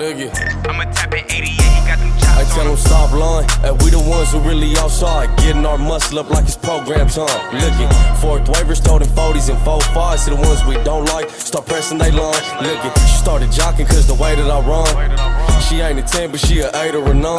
Look it. I'm a type of 88, he got them chops I tell them stop lying, and we the ones who really outside. Getting our muscle up like it's program time. Looking, fourth waivers, toting 40s and 4 5s to the ones we don't like. Start pressing they line. Looking, she started jocking cause the way that I run. She ain't a 10, but she a 8 or a 9.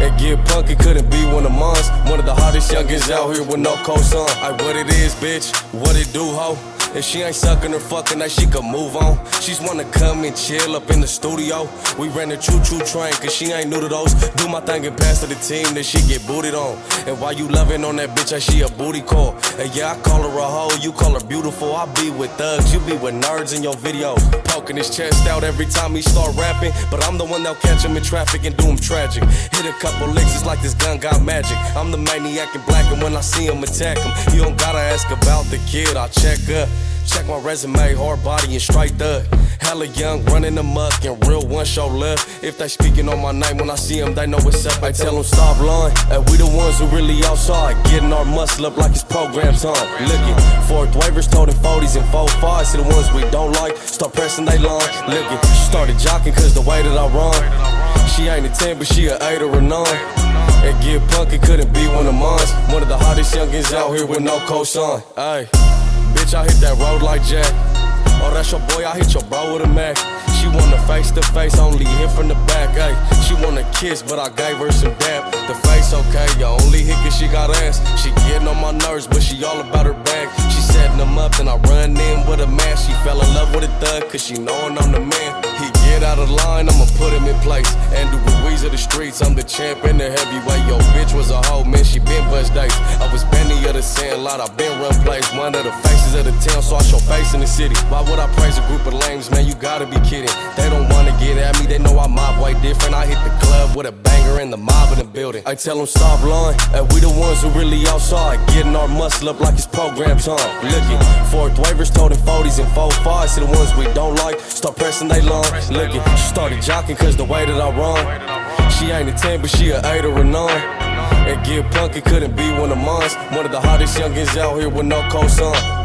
And get punky couldn't be one of mine. One of the hottest youngins out here with no cosign. I what it is, bitch. What it do, ho? If she ain't sucking or fucking that, she can move on. She's wanna come and chill up in the studio. We ran the choo choo train, cause she ain't new to those. Do my thing and pass to the team, then she get booted on. And while you loving on that bitch, I she a booty call. And yeah, I call her a hoe, you call her beautiful. I be with thugs, you be with nerds in your videos. Poking his chest out every time he start rapping. But I'm the one that'll catch him in traffic and do him tragic. Hit a couple licks, it's like this gun got magic. I'm the maniac in black, and when I see him, attack him. You don't gotta ask about the kid, I'll check up. Check my resume, hard body and straight thug. Hella young, running amok, and real one show love. If they speaking on my name when I see them, they know what's up. I tell them stop lying, and we the ones who really outside. Getting our muscle up like it's program time. Looking, fourth waivers, toting 40s and 4 5s to the ones we don't like. Start pressing they line. Looking, she started jocking cause the way that I run. She ain't a 10, but she a 8 or a 9. And get punky couldn't be one of mine. One of the hottest youngins out here with no cosign. Ayy. Bitch, I hit that road like Jack. Oh, that's your boy, I hit your bro with a Mac. She wanna face to face, only hit from the back. Ay, she wanna kiss, but I gave her some dap. The face okay, you only hit cause she got ass. She getting on my nerves, but she all about her bag. She setting them up, and I run in with a man. She fell in love with a thug, cause she knowin' I'm the man. He get out of line, I'ma put him in place. And do Ruiz of the streets, I'm the champ in the heavyweight. Yo, bitch was a hoe, man, she been bust dates. I was Benny of the Sandlot, I been run plays. One of the faces of the town, so I show face in the city. Why would I praise a group of lames, man? You gotta be kidding. They don't wanna get at me, they know I mob way different. I hit the club with a banger in the mob in the building. I tell them stop lying, and we the ones who really outside. Getting our muscle up like it's program time. Looking, fourth waivers, toting 40s and 4 5s to the ones we don't like. Start pressing they line. Looking, she started jocking cause the way that I run. She ain't a 10, but she a 8 or a 9. And get punky couldn't be one of mine. One of the hottest youngins out here with no cosign.